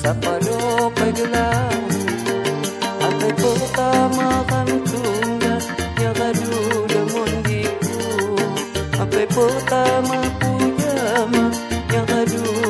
sa paro paglaw At ay potama kami tunggat Yagaruda mondi ko At ay potama kuyama Yagaruda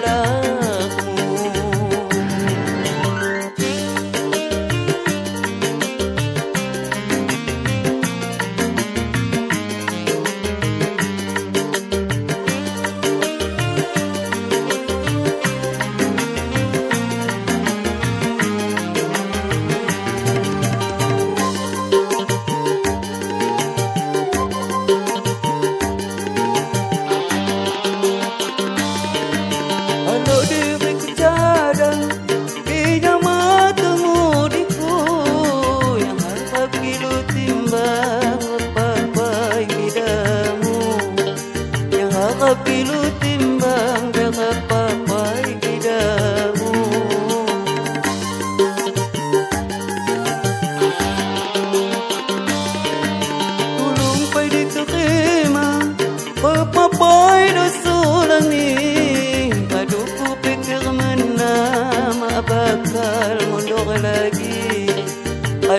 love.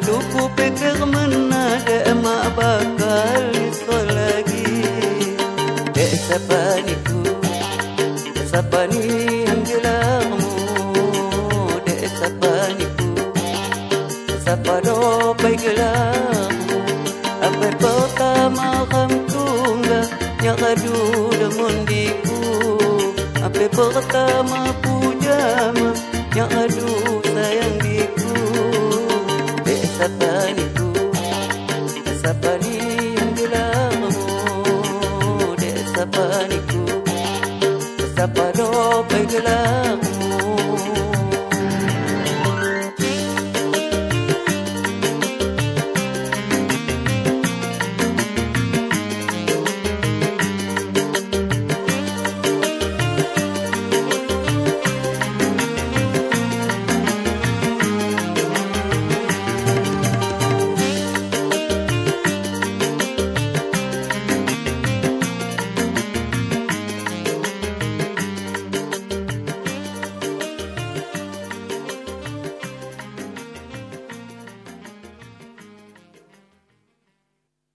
aduku pikir dek emak bakal risau lagi. Dek siapa dek ku, anggilamu dek yang dek Eh siapa ni eh, Apa pertama kam tungga, yang aduh demun diku Apa pertama pujama, yang sataniku sapani yungulamu de sapaniku sapado pegulamu